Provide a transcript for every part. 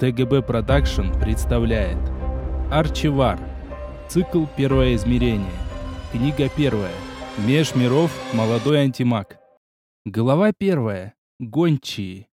ТГБ Продакшн представляет Арчивар. Цикл «Первое измерение». Книга первая. Меж миров. Молодой антимаг. Глава первая. Гончие.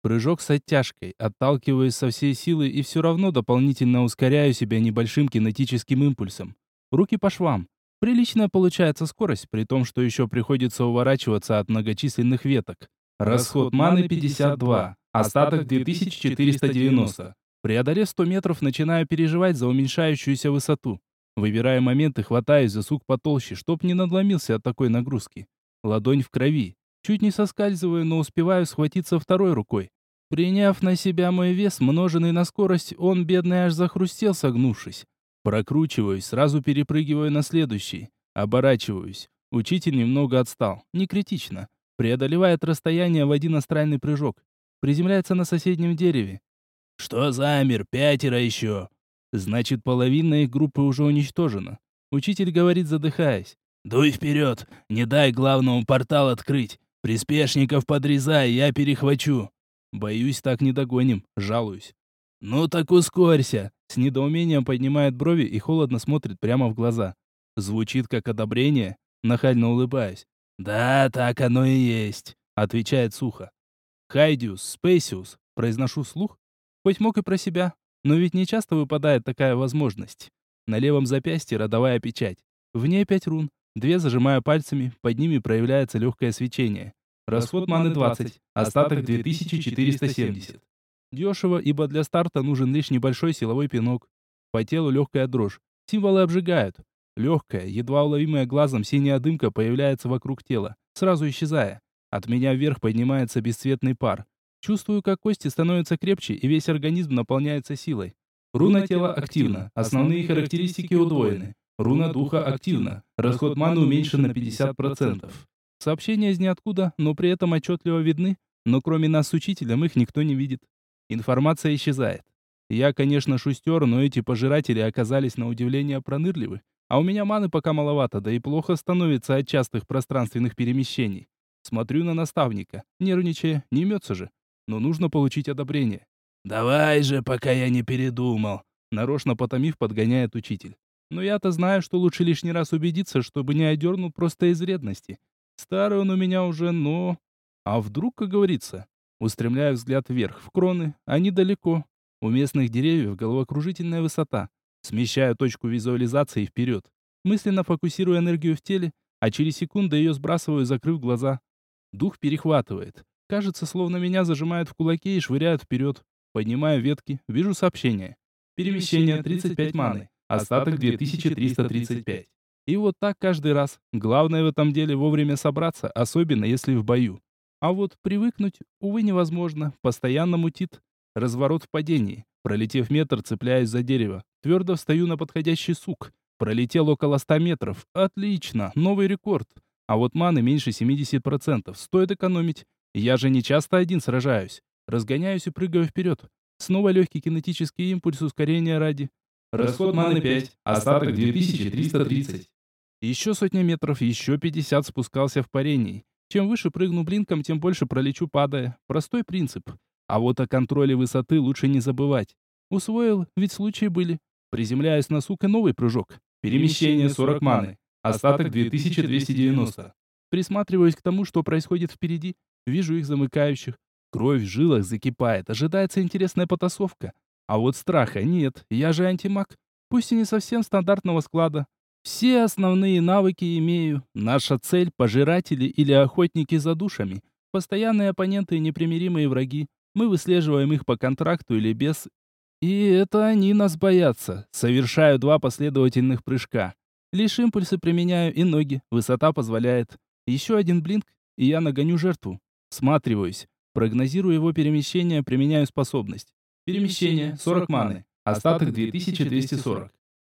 Прыжок с оттяжкой. Отталкиваюсь со всей силы и все равно дополнительно ускоряю себя небольшим кинетическим импульсом. Руки по швам. Приличная получается скорость, при том, что еще приходится уворачиваться от многочисленных веток. Расход маны 52. Остаток 2490. Преодолев 100 метров, начинаю переживать за уменьшающуюся высоту. Выбирая моменты, хватаюсь за сук потолще, чтоб не надломился от такой нагрузки. Ладонь в крови. Чуть не соскальзываю, но успеваю схватиться второй рукой. Приняв на себя мой вес, множенный на скорость, он, бедный, аж захрустел, согнувшись. Прокручиваюсь, сразу перепрыгиваю на следующий. Оборачиваюсь. Учитель немного отстал. Не критично. Преодолевает расстояние в один астральный прыжок приземляется на соседнем дереве. «Что замер? Пятеро еще!» Значит, половина их группы уже уничтожена. Учитель говорит, задыхаясь. «Дуй вперед! Не дай главному портал открыть! Приспешников подрезай, я перехвачу!» Боюсь, так не догоним, жалуюсь. «Ну так ускорься!» С недоумением поднимает брови и холодно смотрит прямо в глаза. Звучит как одобрение, нахально улыбаясь. «Да, так оно и есть», — отвечает сухо. Хайдиус, Спейсиус, произношу слух, хоть мог и про себя, но ведь не часто выпадает такая возможность. На левом запястье родовая печать. В ней пять рун. Две зажимаю пальцами, под ними проявляется легкое свечение. Расход маны 20, остаток 2470. Дешево, ибо для старта нужен лишь небольшой силовой пинок. По телу легкая дрожь. Символы обжигают. Легкая, едва уловимая глазом синяя дымка появляется вокруг тела, сразу исчезая. От меня вверх поднимается бесцветный пар. Чувствую, как кости становятся крепче и весь организм наполняется силой. Руна тела активна. Основные характеристики удвоены. Руна духа активна. Расход маны уменьшен на 50%. Сообщения из ниоткуда, но при этом отчетливо видны, но кроме нас с учителем их никто не видит. Информация исчезает. Я, конечно, шустер, но эти пожиратели оказались на удивление пронырливы, а у меня маны пока маловато, да и плохо становится от частых пространственных перемещений. Смотрю на наставника, нервничая, не мется же. Но нужно получить одобрение. «Давай же, пока я не передумал», — нарочно потомив подгоняет учитель. Но я-то знаю, что лучше лишний раз убедиться, чтобы не одернул просто из вредности. Старый он у меня уже, но... А вдруг, как говорится? Устремляю взгляд вверх, в кроны, они далеко. У местных деревьев головокружительная высота. Смещаю точку визуализации вперед. Мысленно фокусирую энергию в теле, а через секунду ее сбрасываю, закрыв глаза. Дух перехватывает. Кажется, словно меня зажимают в кулаке и швыряют вперед. Поднимаю ветки, вижу сообщение. Перемещение 35 маны. Остаток 2335. И вот так каждый раз. Главное в этом деле вовремя собраться, особенно если в бою. А вот привыкнуть, увы, невозможно. Постоянно мутит. Разворот в падении. Пролетев метр, цепляюсь за дерево. Твердо встаю на подходящий сук. Пролетел около 100 метров. Отлично, новый рекорд. А вот маны меньше 70%. Стоит экономить. Я же не часто один сражаюсь. Разгоняюсь и прыгаю вперед. Снова легкий кинетический импульс ускорения ради. Расход маны 5, остаток 2330. Еще сотня метров, еще 50 спускался в парении. Чем выше прыгну блинком, тем больше пролечу падая. Простой принцип. А вот о контроле высоты лучше не забывать. Усвоил, ведь случаи были. Приземляюсь на сук и новый прыжок. Перемещение 40 маны. Остаток 2290. Присматриваюсь к тому, что происходит впереди. Вижу их замыкающих. Кровь в жилах закипает. Ожидается интересная потасовка. А вот страха нет. Я же антимаг. Пусть и не совсем стандартного склада. Все основные навыки имею. Наша цель — пожиратели или охотники за душами. Постоянные оппоненты и непримиримые враги. Мы выслеживаем их по контракту или без. И это они нас боятся. Совершаю два последовательных прыжка. Лишь импульсы применяю и ноги, высота позволяет. Еще один блинк, и я нагоню жертву. Сматриваюсь. Прогнозирую его перемещение, применяю способность. Перемещение, 40 маны. Остаток 2240.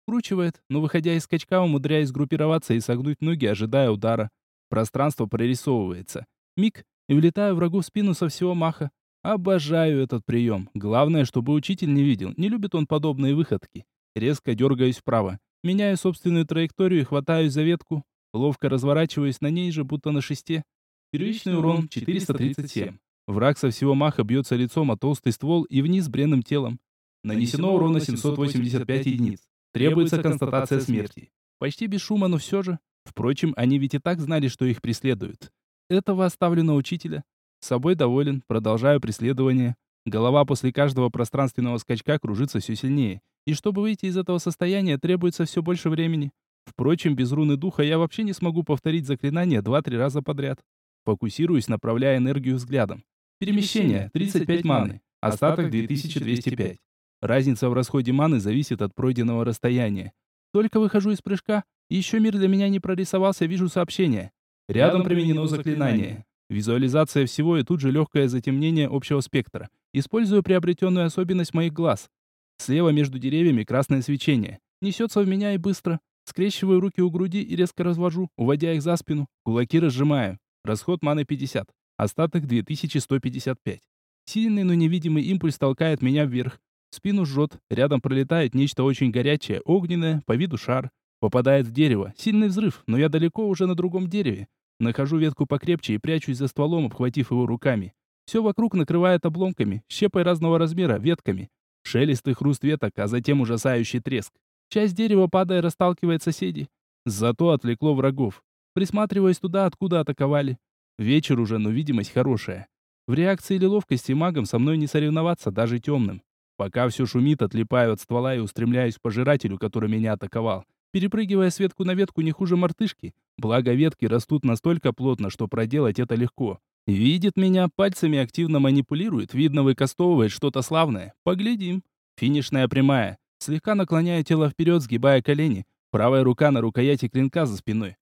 Кручивает, но выходя из скачка, умудряясь группироваться и согнуть ноги, ожидая удара. Пространство прорисовывается. Миг, и влетаю врагу в спину со всего маха. Обожаю этот прием. Главное, чтобы учитель не видел. Не любит он подобные выходки. Резко дергаюсь вправо. Меняю собственную траекторию и хватаюсь за ветку. Ловко разворачиваюсь на ней же, будто на шесте. Первичный урон 437. Враг со всего маха бьется лицом о толстый ствол и вниз бренным телом. Нанесено урона 785 единиц. Требуется констатация смерти. Почти без шума, но все же. Впрочем, они ведь и так знали, что их преследуют. Этого оставлю на учителя. С собой доволен, продолжаю преследование. Голова после каждого пространственного скачка кружится все сильнее. И чтобы выйти из этого состояния, требуется все больше времени. Впрочем, без руны духа я вообще не смогу повторить заклинание 2-3 раза подряд. Фокусируюсь, направляя энергию взглядом. Перемещение 35 маны, остаток 2205. Разница в расходе маны зависит от пройденного расстояния. Только выхожу из прыжка, еще мир для меня не прорисовался, вижу сообщение. Рядом применено заклинание. Визуализация всего и тут же легкое затемнение общего спектра. Использую приобретенную особенность моих глаз. Слева между деревьями красное свечение. Несется в меня и быстро. Скрещиваю руки у груди и резко развожу, уводя их за спину. Кулаки разжимаю. Расход маны 50. Остаток 2155. Сильный, но невидимый импульс толкает меня вверх. Спину жжет, рядом пролетает нечто очень горячее, огненное, по виду шар. Попадает в дерево. Сильный взрыв, но я далеко уже на другом дереве. Нахожу ветку покрепче и прячусь за стволом, обхватив его руками. Все вокруг накрывает обломками, щепой разного размера, ветками. Шелест и хруст веток, а затем ужасающий треск. Часть дерева, падая, расталкивает соседей. Зато отвлекло врагов. Присматриваясь туда, откуда атаковали. Вечер уже, но видимость хорошая. В реакции или ловкости магом со мной не соревноваться, даже темным. Пока все шумит, отлипаю от ствола и устремляюсь к пожирателю, который меня атаковал. Перепрыгивая с ветку на ветку не хуже мартышки. Благо ветки растут настолько плотно, что проделать это легко. Видит меня, пальцами активно манипулирует, видно выкастовывает что-то славное. Поглядим. Финишная прямая. Слегка наклоняю тело вперед, сгибая колени. Правая рука на рукояти клинка за спиной.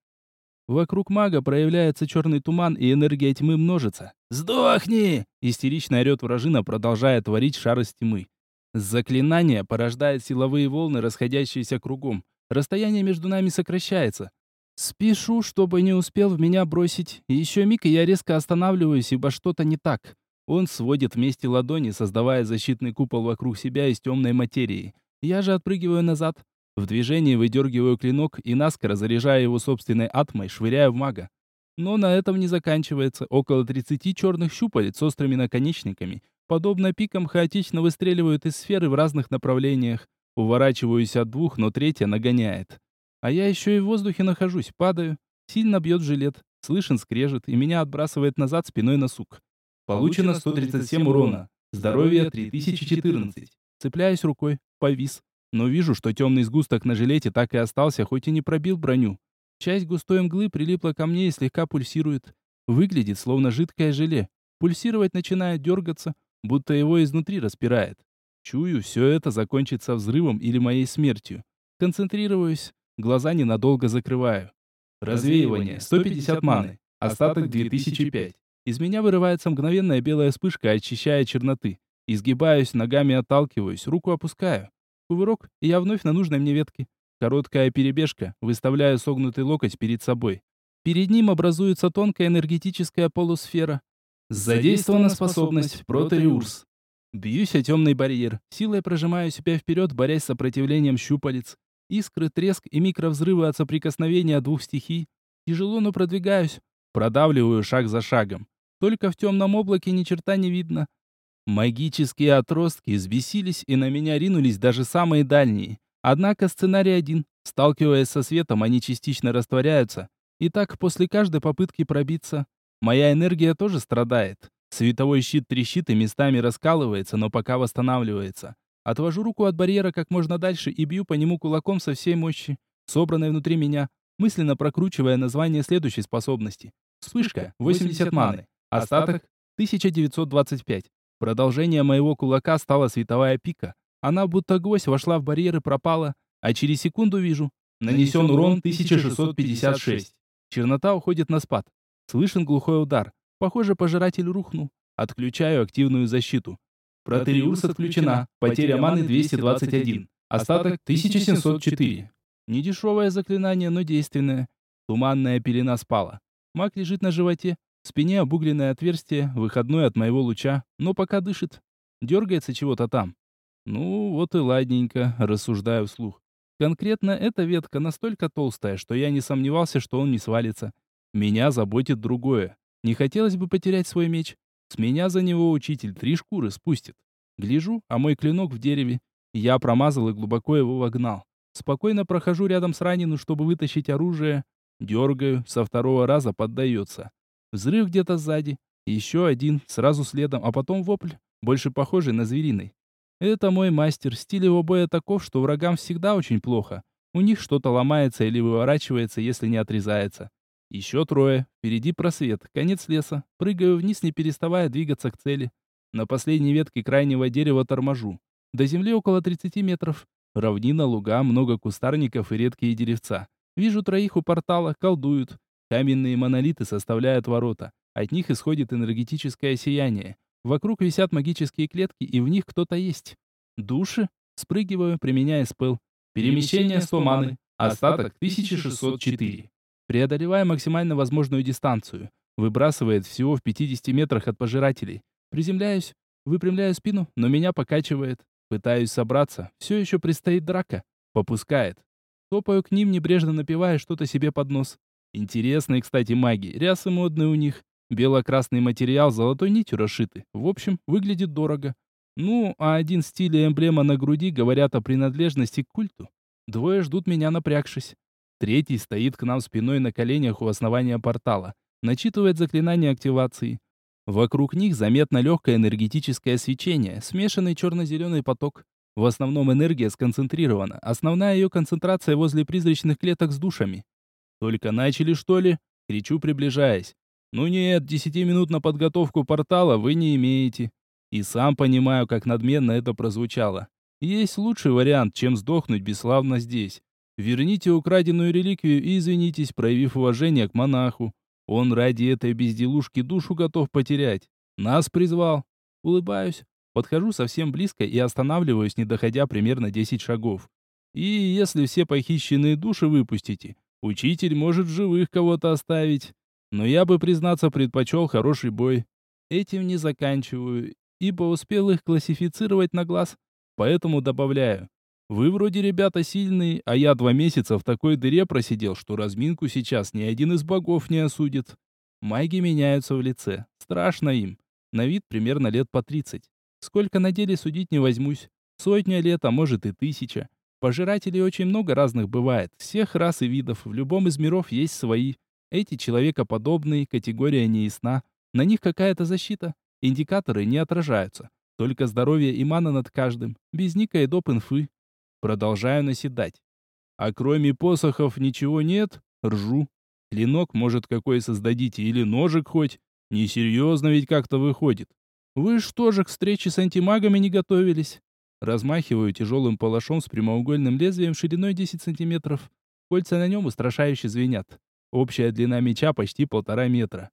Вокруг мага проявляется черный туман, и энергия тьмы множится. «Сдохни!» — истерично орет вражина, продолжая творить шар из тьмы. Заклинание порождает силовые волны, расходящиеся кругом. Расстояние между нами сокращается. Спешу, чтобы не успел в меня бросить. Еще миг, и я резко останавливаюсь, ибо что-то не так. Он сводит вместе ладони, создавая защитный купол вокруг себя из темной материи. Я же отпрыгиваю назад. В движении выдергиваю клинок и наскоро, заряжая его собственной атмой, швыряю в мага. Но на этом не заканчивается. Около 30 черных щупалец с острыми наконечниками подобно пикам, хаотично выстреливают из сферы в разных направлениях. Уворачиваюсь от двух, но третья нагоняет. А я еще и в воздухе нахожусь, падаю. Сильно бьет жилет, слышен скрежет, и меня отбрасывает назад спиной на сук. Получено 137 урона. Здоровье 3014. Цепляюсь рукой, повис. Но вижу, что темный сгусток на жилете так и остался, хоть и не пробил броню. Часть густой мглы прилипла ко мне и слегка пульсирует. Выглядит, словно жидкое желе. Пульсировать начинает дергаться, будто его изнутри распирает. Чую, все это закончится взрывом или моей смертью. Концентрируюсь, глаза ненадолго закрываю. Развеивание, 150 маны, остаток 2005. Из меня вырывается мгновенная белая вспышка, очищая черноты. Изгибаюсь, ногами отталкиваюсь, руку опускаю. Кувырок, и я вновь на нужной мне ветке. Короткая перебежка, выставляю согнутый локоть перед собой. Перед ним образуется тонкая энергетическая полусфера. Задействована способность Протериурс. Бьюсь о темный барьер, силой прожимаю себя вперед, борясь с сопротивлением щупалец. Искры, треск и микровзрывы от соприкосновения двух стихий. Тяжело, но продвигаюсь. Продавливаю шаг за шагом. Только в темном облаке ни черта не видно. Магические отростки взбесились и на меня ринулись даже самые дальние. Однако сценарий один. Сталкиваясь со светом, они частично растворяются. И так после каждой попытки пробиться, Моя энергия тоже страдает. Световой щит трещит и местами раскалывается, но пока восстанавливается. Отвожу руку от барьера как можно дальше и бью по нему кулаком со всей мощи, собранной внутри меня, мысленно прокручивая название следующей способности. Вспышка, 80 маны. Остаток, 1925. Продолжение моего кулака стала световая пика. Она будто гвоздь вошла в барьер и пропала, а через секунду вижу. Нанесен урон 1656. Чернота уходит на спад. Слышен глухой удар. Похоже, пожиратель рухнул. Отключаю активную защиту. Протериурс отключена. Потеря маны 221. Остаток 1704. Недешевое заклинание, но действенное. Туманная пелена спала. Маг лежит на животе. В спине обугленное отверстие, выходное от моего луча, но пока дышит. Дергается чего-то там. Ну, вот и ладненько, рассуждаю вслух. Конкретно эта ветка настолько толстая, что я не сомневался, что он не свалится. Меня заботит другое. Не хотелось бы потерять свой меч. С меня за него учитель три шкуры спустит. Гляжу, а мой клинок в дереве. Я промазал и глубоко его вогнал. Спокойно прохожу рядом с раненым, чтобы вытащить оружие. Дергаю, со второго раза поддается. Взрыв где-то сзади. Еще один, сразу следом, а потом вопль, больше похожий на звериный. Это мой мастер. Стиль его боя таков, что врагам всегда очень плохо. У них что-то ломается или выворачивается, если не отрезается. Еще трое. Впереди просвет. Конец леса. Прыгаю вниз, не переставая двигаться к цели. На последней ветке крайнего дерева торможу. До земли около 30 метров. Равнина, луга, много кустарников и редкие деревца. Вижу троих у портала, колдуют. Каменные монолиты составляют ворота. От них исходит энергетическое сияние. Вокруг висят магические клетки, и в них кто-то есть. Души? Спрыгиваю, применяя спел. Перемещение 100 маны. Остаток 1604. Преодолевая максимально возможную дистанцию. Выбрасывает всего в 50 метрах от пожирателей. Приземляюсь, выпрямляю спину, но меня покачивает. Пытаюсь собраться. Все еще предстоит драка. Попускает. Топаю к ним, небрежно напивая что-то себе под нос. Интересные, кстати, маги. Рясы модные у них. Бело-красный материал золотой нитью расшиты. В общем, выглядит дорого. Ну, а один стиль и эмблема на груди говорят о принадлежности к культу. Двое ждут меня напрягшись. Третий стоит к нам спиной на коленях у основания портала. Начитывает заклинание активации. Вокруг них заметно легкое энергетическое свечение, смешанный черно-зеленый поток. В основном энергия сконцентрирована. Основная ее концентрация возле призрачных клеток с душами. «Только начали, что ли?» — кричу, приближаясь. «Ну нет, десяти минут на подготовку портала вы не имеете». И сам понимаю, как надменно это прозвучало. Есть лучший вариант, чем сдохнуть бесславно здесь. Верните украденную реликвию и извинитесь, проявив уважение к монаху. Он ради этой безделушки душу готов потерять. Нас призвал. Улыбаюсь. Подхожу совсем близко и останавливаюсь, не доходя примерно 10 шагов. И если все похищенные души выпустите, учитель может живых кого-то оставить. Но я бы, признаться, предпочел хороший бой. Этим не заканчиваю, ибо успел их классифицировать на глаз. Поэтому добавляю. Вы вроде ребята сильные, а я два месяца в такой дыре просидел, что разминку сейчас ни один из богов не осудит. Маги меняются в лице. Страшно им. На вид примерно лет по тридцать. Сколько на деле судить не возьмусь. Сотня лет, а может и тысяча. Пожирателей очень много разных бывает. Всех рас и видов. В любом из миров есть свои. Эти человекоподобные, категория неясна. На них какая-то защита. Индикаторы не отражаются. Только здоровье и мана над каждым. Без ника и доп. инфы. Продолжаю наседать. А кроме посохов ничего нет? Ржу. Клинок, может, какой создадите, или ножик хоть? Несерьезно ведь как-то выходит. Вы что же к встрече с антимагами не готовились? Размахиваю тяжелым палашом с прямоугольным лезвием шириной 10 сантиметров. Кольца на нем устрашающе звенят. Общая длина меча почти полтора метра.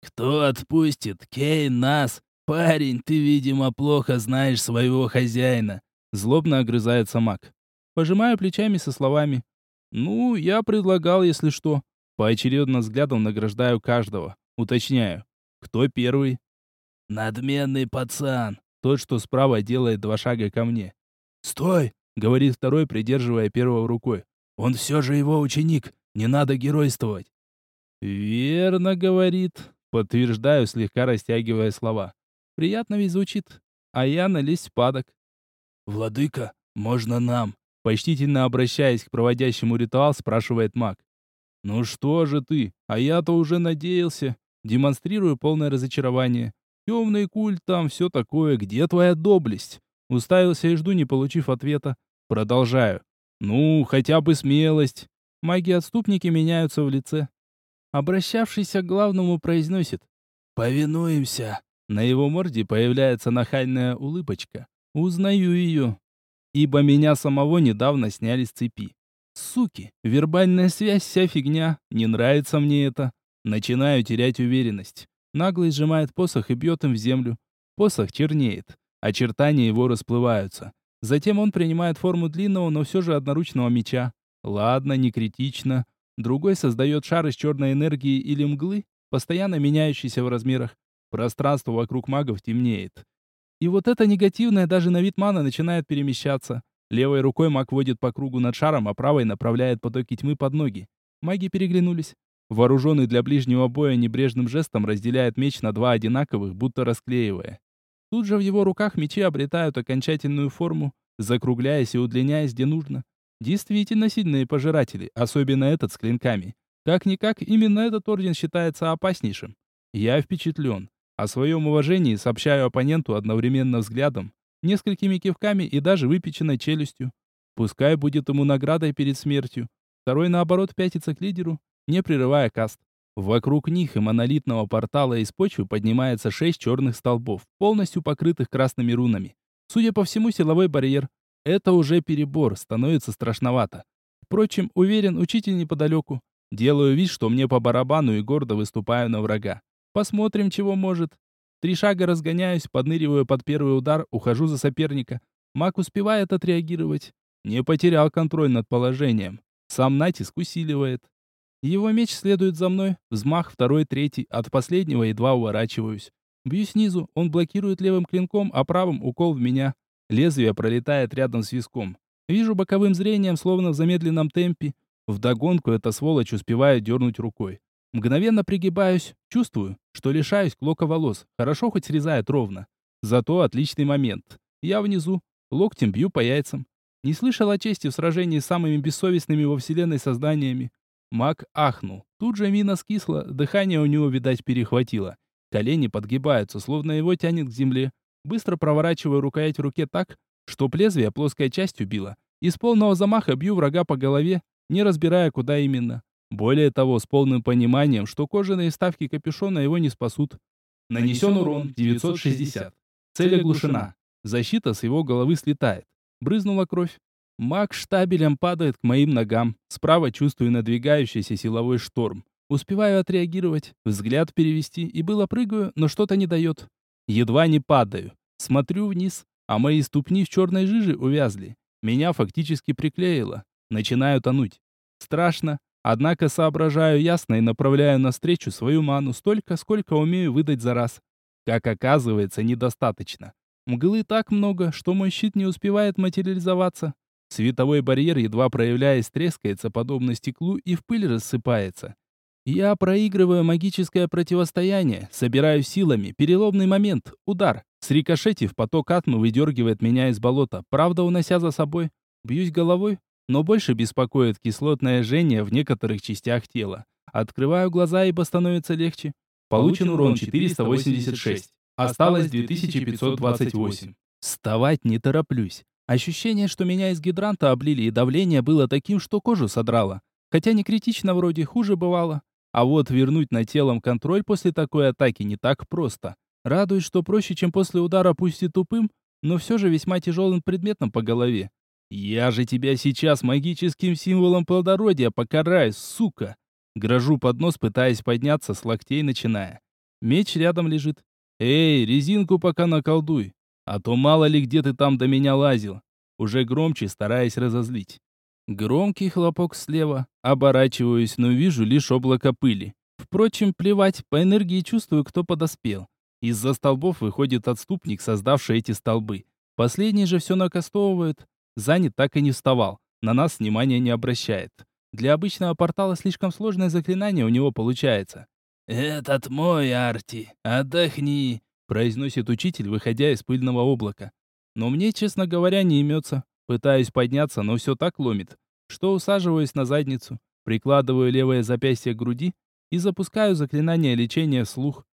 «Кто отпустит? Кейн, нас! Парень, ты, видимо, плохо знаешь своего хозяина!» Злобно огрызается маг. Пожимаю плечами со словами. «Ну, я предлагал, если что». Поочередно взглядом награждаю каждого. Уточняю. Кто первый? «Надменный пацан!» Тот, что справа делает два шага ко мне. «Стой!» — говорит второй, придерживая первого рукой. «Он все же его ученик. Не надо геройствовать. Верно говорит, подтверждаю, слегка растягивая слова. Приятно ведь звучит. А я налезть падок. Владыка, можно нам? Почтительно обращаясь к проводящему ритуал, спрашивает маг. Ну что же ты? А я-то уже надеялся. Демонстрирую полное разочарование. Темный культ там, все такое. Где твоя доблесть? Уставился и жду, не получив ответа. Продолжаю. Ну, хотя бы смелость. Маги-отступники меняются в лице. Обращавшийся к главному произносит «Повинуемся». На его морде появляется нахальная улыбочка. Узнаю ее. Ибо меня самого недавно сняли с цепи. Суки, вербальная связь, вся фигня. Не нравится мне это. Начинаю терять уверенность. Наглый сжимает посох и бьет им в землю. Посох чернеет. Очертания его расплываются. Затем он принимает форму длинного, но все же одноручного меча. Ладно, не критично. Другой создает шар из черной энергии или мглы, постоянно меняющийся в размерах. Пространство вокруг магов темнеет. И вот это негативное даже на вид мана начинает перемещаться. Левой рукой маг водит по кругу над шаром, а правой направляет потоки тьмы под ноги. Маги переглянулись. вооруженный для ближнего боя небрежным жестом разделяет меч на два одинаковых, будто расклеивая. Тут же в его руках мечи обретают окончательную форму, закругляясь и удлиняясь где нужно. Действительно сильные пожиратели, особенно этот с клинками. Как-никак, именно этот орден считается опаснейшим. Я впечатлен. О своем уважении сообщаю оппоненту одновременно взглядом, несколькими кивками и даже выпеченной челюстью. Пускай будет ему наградой перед смертью. Второй, наоборот, пятится к лидеру, не прерывая каст. Вокруг них и монолитного портала из почвы поднимается шесть черных столбов, полностью покрытых красными рунами. Судя по всему, силовой барьер. Это уже перебор, становится страшновато. Впрочем, уверен, учитель неподалеку. Делаю вид, что мне по барабану и гордо выступаю на врага. Посмотрим, чего может. Три шага разгоняюсь, подныриваю под первый удар, ухожу за соперника. Маг успевает отреагировать. Не потерял контроль над положением. Сам натиск усиливает. Его меч следует за мной, взмах второй, третий, от последнего едва уворачиваюсь. Бью снизу, он блокирует левым клинком, а правым укол в меня. Лезвие пролетает рядом с виском. Вижу боковым зрением, словно в замедленном темпе. Вдогонку эта сволочь успевает дернуть рукой. Мгновенно пригибаюсь, чувствую, что лишаюсь клока волос. Хорошо хоть срезает ровно. Зато отличный момент. Я внизу, локтем бью по яйцам. Не слышал о чести в сражении с самыми бессовестными во вселенной созданиями. Маг ахнул. Тут же мина скисла, дыхание у него, видать, перехватило. Колени подгибаются, словно его тянет к земле. Быстро проворачиваю рукоять в руке так, что лезвие плоской частью било. Из полного замаха бью врага по голове, не разбирая, куда именно. Более того, с полным пониманием, что кожаные вставки капюшона его не спасут. Нанесен урон 960. Цель оглушена. Защита с его головы слетает. Брызнула кровь. Маг штабелем падает к моим ногам. Справа чувствую надвигающийся силовой шторм. Успеваю отреагировать, взгляд перевести, и было прыгаю, но что-то не дает. Едва не падаю. Смотрю вниз, а мои ступни в черной жиже увязли. Меня фактически приклеило. Начинаю тонуть. Страшно, однако соображаю ясно и направляю навстречу свою ману столько, сколько умею выдать за раз. Как оказывается, недостаточно. Мглы так много, что мой щит не успевает материализоваться. Световой барьер, едва проявляясь, трескается подобно стеклу и в пыль рассыпается. Я проигрываю магическое противостояние, собираю силами, переломный момент, удар. Срикошетив, поток атмы выдергивает меня из болота, правда унося за собой. Бьюсь головой, но больше беспокоит кислотное жжение в некоторых частях тела. Открываю глаза, ибо становится легче. Получен урон 486. Осталось 2528. Вставать не тороплюсь. Ощущение, что меня из гидранта облили и давление было таким, что кожу содрало. Хотя не критично вроде, хуже бывало. А вот вернуть на телом контроль после такой атаки не так просто. Радует, что проще, чем после удара пусть и тупым, но все же весьма тяжелым предметом по голове. «Я же тебя сейчас магическим символом плодородия покараю, сука!» Грожу под нос, пытаясь подняться, с локтей начиная. Меч рядом лежит. «Эй, резинку пока наколдуй!» А то мало ли где ты там до меня лазил. Уже громче, стараясь разозлить. Громкий хлопок слева. Оборачиваюсь, но вижу лишь облако пыли. Впрочем, плевать, по энергии чувствую, кто подоспел. Из-за столбов выходит отступник, создавший эти столбы. Последний же все накастовывает. Занят так и не вставал. На нас внимания не обращает. Для обычного портала слишком сложное заклинание у него получается. «Этот мой, Арти, отдохни произносит учитель, выходя из пыльного облака. Но мне, честно говоря, не имется. Пытаюсь подняться, но все так ломит, что усаживаюсь на задницу, прикладываю левое запястье к груди и запускаю заклинание лечения вслух.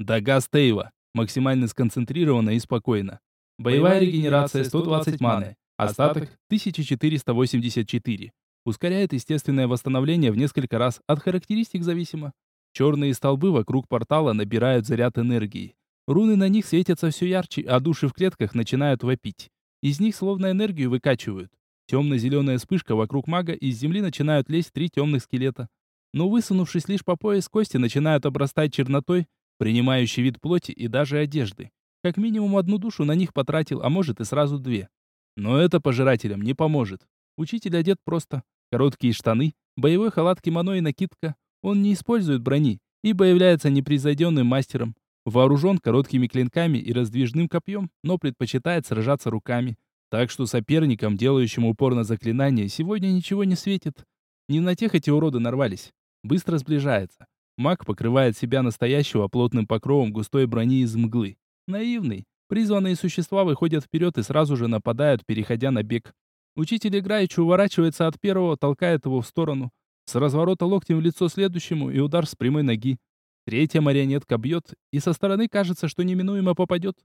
Дага Стейва. Максимально сконцентрировано и спокойно. Боевая регенерация 120 маны. Остаток 1484. Ускоряет естественное восстановление в несколько раз, от характеристик зависимо. Черные столбы вокруг портала набирают заряд энергии. Руны на них светятся все ярче, а души в клетках начинают вопить. Из них словно энергию выкачивают. Темно-зеленая вспышка вокруг мага, из земли начинают лезть три темных скелета. Но высунувшись лишь по пояс, кости начинают обрастать чернотой, принимающей вид плоти и даже одежды. Как минимум одну душу на них потратил, а может и сразу две. Но это пожирателям не поможет. Учитель одет просто. Короткие штаны, боевой халат кимоно и накидка. Он не использует брони, ибо является непревзойденным мастером. Вооружен короткими клинками и раздвижным копьем, но предпочитает сражаться руками. Так что соперникам, делающим упор на заклинание, сегодня ничего не светит. Не на тех эти уроды нарвались. быстро сближается. Маг покрывает себя настоящего плотным покровом густой брони из мглы. Наивный. Призванные существа выходят вперед и сразу же нападают, переходя на бег. Учитель играючи уворачивается от первого, толкает его в сторону. С разворота локтем в лицо следующему и удар с прямой ноги. Третья марионетка бьет, и со стороны кажется, что неминуемо попадет.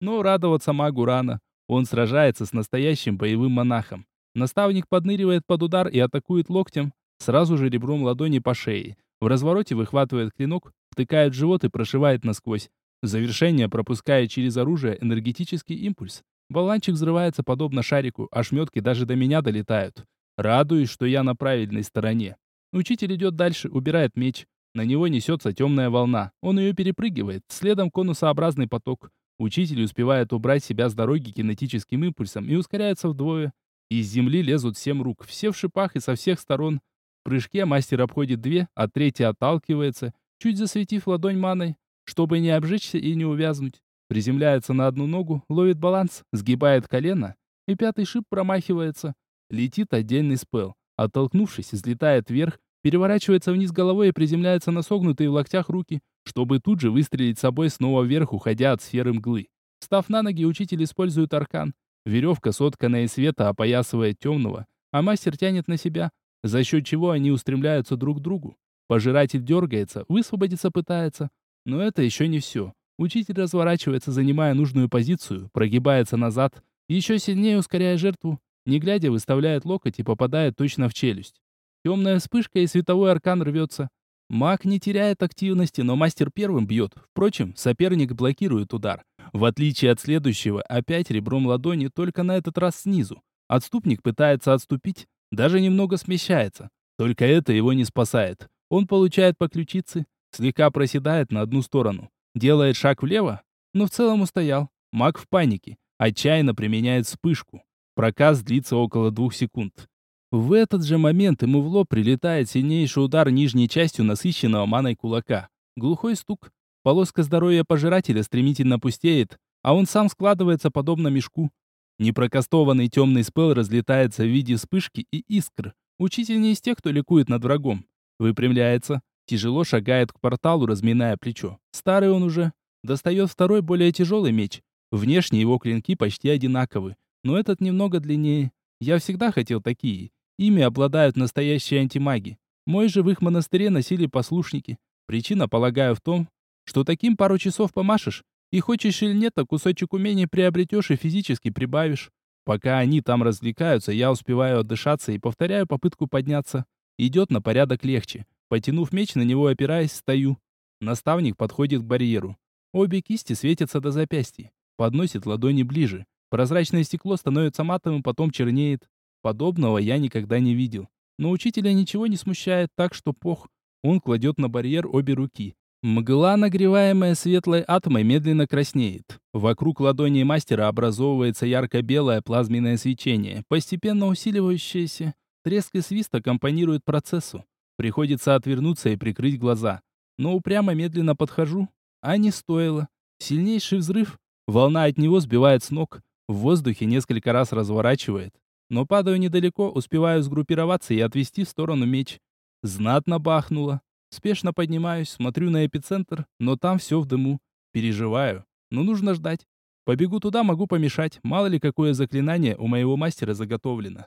Но радоваться магу рано. Он сражается с настоящим боевым монахом. Наставник подныривает под удар и атакует локтем, сразу же ребром ладони по шее. В развороте выхватывает клинок, втыкает в живот и прошивает насквозь. Завершение пропуская через оружие энергетический импульс. Баланчик взрывается подобно шарику, ошметки даже до меня долетают. Радуюсь, что я на правильной стороне. Учитель идет дальше, убирает меч. На него несется темная волна. Он ее перепрыгивает, следом конусообразный поток. Учитель успевает убрать себя с дороги кинетическим импульсом и ускоряется вдвое. Из земли лезут семь рук, все в шипах и со всех сторон. В прыжке мастер обходит две, а третья отталкивается, чуть засветив ладонь маной, чтобы не обжечься и не увязнуть. Приземляется на одну ногу, ловит баланс, сгибает колено, и пятый шип промахивается. Летит отдельный спел. Оттолкнувшись, взлетает вверх, переворачивается вниз головой и приземляется на согнутые в локтях руки, чтобы тут же выстрелить собой снова вверх, уходя от сферы мглы. Став на ноги, учитель использует аркан. Веревка, сотканная из света, опоясывает темного, а мастер тянет на себя, за счет чего они устремляются друг к другу. Пожиратель дергается, высвободиться пытается. Но это еще не все. Учитель разворачивается, занимая нужную позицию, прогибается назад, еще сильнее ускоряя жертву, не глядя выставляет локоть и попадает точно в челюсть. Темная вспышка и световой аркан рвется. Маг не теряет активности, но мастер первым бьет. Впрочем, соперник блокирует удар. В отличие от следующего, опять ребром ладони, только на этот раз снизу. Отступник пытается отступить, даже немного смещается. Только это его не спасает. Он получает по ключице, слегка проседает на одну сторону. Делает шаг влево, но в целом устоял. Маг в панике. Отчаянно применяет вспышку. Проказ длится около двух секунд. В этот же момент ему в лоб прилетает сильнейший удар нижней частью насыщенного маной кулака. Глухой стук. Полоска здоровья пожирателя стремительно пустеет, а он сам складывается подобно мешку. Непрокастованный темный спел разлетается в виде вспышки и искр. Учитель не из тех, кто ликует над врагом. Выпрямляется, тяжело шагает к порталу, разминая плечо. Старый он уже. Достает второй, более тяжелый меч. Внешне его клинки почти одинаковы, но этот немного длиннее. Я всегда хотел такие. Ими обладают настоящие антимаги. Мой же в их монастыре носили послушники. Причина, полагаю, в том, что таким пару часов помашешь, и хочешь или нет, а кусочек умений приобретешь и физически прибавишь. Пока они там развлекаются, я успеваю отдышаться и повторяю попытку подняться. Идет на порядок легче. Потянув меч, на него опираясь, стою. Наставник подходит к барьеру. Обе кисти светятся до запястья. Подносит ладони ближе. Прозрачное стекло становится матовым, потом чернеет. Подобного я никогда не видел. Но учителя ничего не смущает, так что пох. Он кладет на барьер обе руки. Мгла, нагреваемая светлой атомой, медленно краснеет. Вокруг ладони мастера образовывается ярко-белое плазменное свечение, постепенно усиливающееся. Треск и свист аккомпанируют процессу. Приходится отвернуться и прикрыть глаза. Но упрямо медленно подхожу. А не стоило. Сильнейший взрыв. Волна от него сбивает с ног. В воздухе несколько раз разворачивает но падаю недалеко, успеваю сгруппироваться и отвести в сторону меч. Знатно бахнуло. Спешно поднимаюсь, смотрю на эпицентр, но там все в дыму. Переживаю, но нужно ждать. Побегу туда, могу помешать, мало ли какое заклинание у моего мастера заготовлено.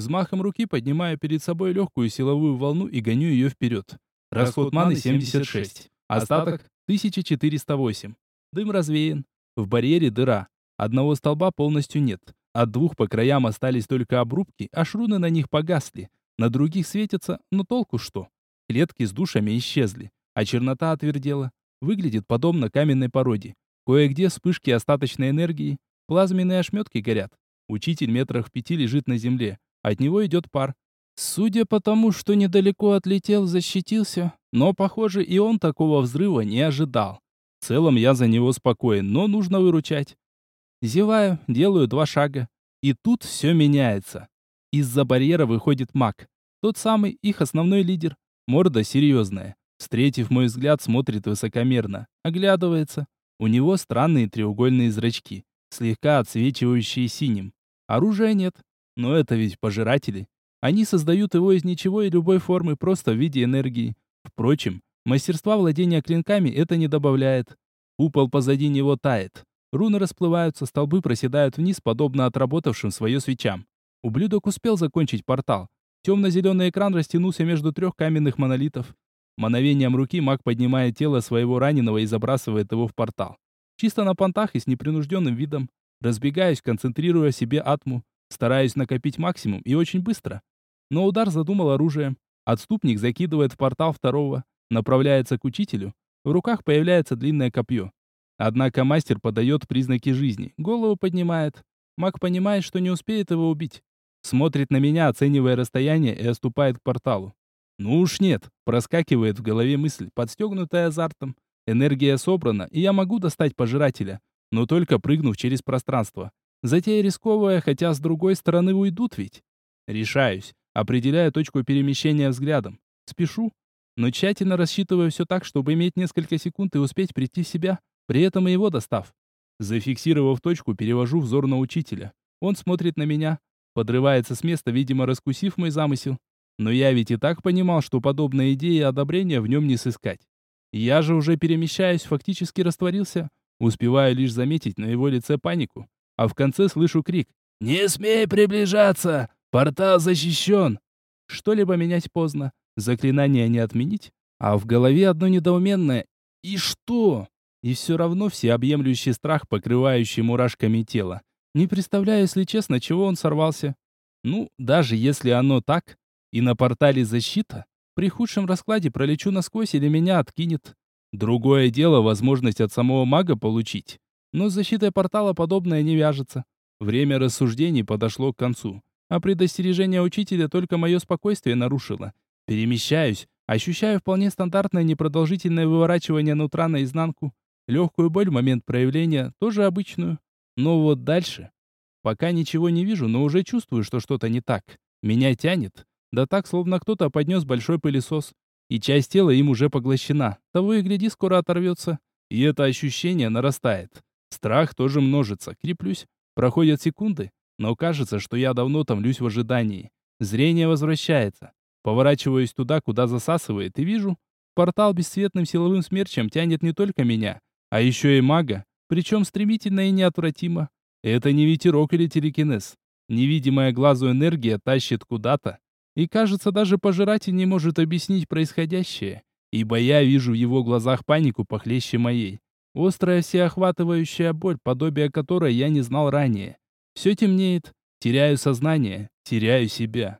Взмахом руки поднимаю перед собой легкую силовую волну и гоню ее вперед. Расход маны 76. Остаток 1408. Дым развеян. В барьере дыра. Одного столба полностью нет. От двух по краям остались только обрубки, а шруны на них погасли. На других светятся, но толку что? Клетки с душами исчезли, а чернота отвердела. Выглядит подобно каменной породе. Кое-где вспышки остаточной энергии, плазменные ошметки горят. Учитель метрах в пяти лежит на земле. От него идет пар. Судя по тому, что недалеко отлетел, защитился, но, похоже, и он такого взрыва не ожидал. В целом я за него спокоен, но нужно выручать. Зеваю, делаю два шага. И тут все меняется. Из-за барьера выходит маг. Тот самый их основной лидер. Морда серьезная. Встретив мой взгляд, смотрит высокомерно. Оглядывается. У него странные треугольные зрачки, слегка отсвечивающие синим. Оружия нет. Но это ведь пожиратели. Они создают его из ничего и любой формы, просто в виде энергии. Впрочем, мастерства владения клинками это не добавляет. Купол позади него тает. Руны расплываются, столбы проседают вниз, подобно отработавшим свое свечам. Ублюдок успел закончить портал. Темно-зеленый экран растянулся между трех каменных монолитов. Мановением руки маг поднимает тело своего раненого и забрасывает его в портал. Чисто на понтах и с непринужденным видом. Разбегаюсь, концентрируя себе атму. Стараюсь накопить максимум и очень быстро. Но удар задумал оружием. Отступник закидывает в портал второго, направляется к учителю. В руках появляется длинное копье. Однако мастер подает признаки жизни. Голову поднимает. Маг понимает, что не успеет его убить. Смотрит на меня, оценивая расстояние, и отступает к порталу. Ну уж нет, проскакивает в голове мысль, подстегнутая азартом. Энергия собрана, и я могу достать пожирателя, но только прыгнув через пространство. Затея рисковая, хотя с другой стороны уйдут ведь. Решаюсь, определяю точку перемещения взглядом. Спешу, но тщательно рассчитываю все так, чтобы иметь несколько секунд и успеть прийти в себя, при этом его достав. Зафиксировав точку, перевожу взор на учителя. Он смотрит на меня, подрывается с места, видимо, раскусив мой замысел. Но я ведь и так понимал, что подобные идеи и одобрения в нем не сыскать. Я же уже перемещаюсь, фактически растворился, успеваю лишь заметить на его лице панику, а в конце слышу крик «Не смей приближаться! Портал защищен!» Что-либо менять поздно, заклинание не отменить, а в голове одно недоуменное «И что?» И все равно всеобъемлющий страх, покрывающий мурашками тело. Не представляю, если честно, чего он сорвался. Ну, даже если оно так, и на портале защита, при худшем раскладе пролечу насквозь или меня откинет. Другое дело возможность от самого мага получить. Но с защитой портала подобное не вяжется. Время рассуждений подошло к концу. А предостережение учителя только мое спокойствие нарушило. Перемещаюсь, ощущаю вполне стандартное непродолжительное выворачивание нутра наизнанку. Легкую боль в момент проявления, тоже обычную. Но вот дальше... Пока ничего не вижу, но уже чувствую, что что-то не так. Меня тянет. Да так, словно кто-то поднес большой пылесос, и часть тела им уже поглощена. Того и гляди, скоро оторвется. И это ощущение нарастает. Страх тоже множится. Креплюсь. Проходят секунды, но кажется, что я давно томлюсь в ожидании. Зрение возвращается. Поворачиваюсь туда, куда засасывает, и вижу, портал бесцветным силовым смерчем тянет не только меня, а еще и мага, причем стремительно и неотвратимо. Это не ветерок или телекинез. Невидимая глазу энергия тащит куда-то, и, кажется, даже пожиратель не может объяснить происходящее, ибо я вижу в его глазах панику похлеще моей. Острая всеохватывающая боль, подобие которой я не знал ранее. Все темнеет, теряю сознание, теряю себя.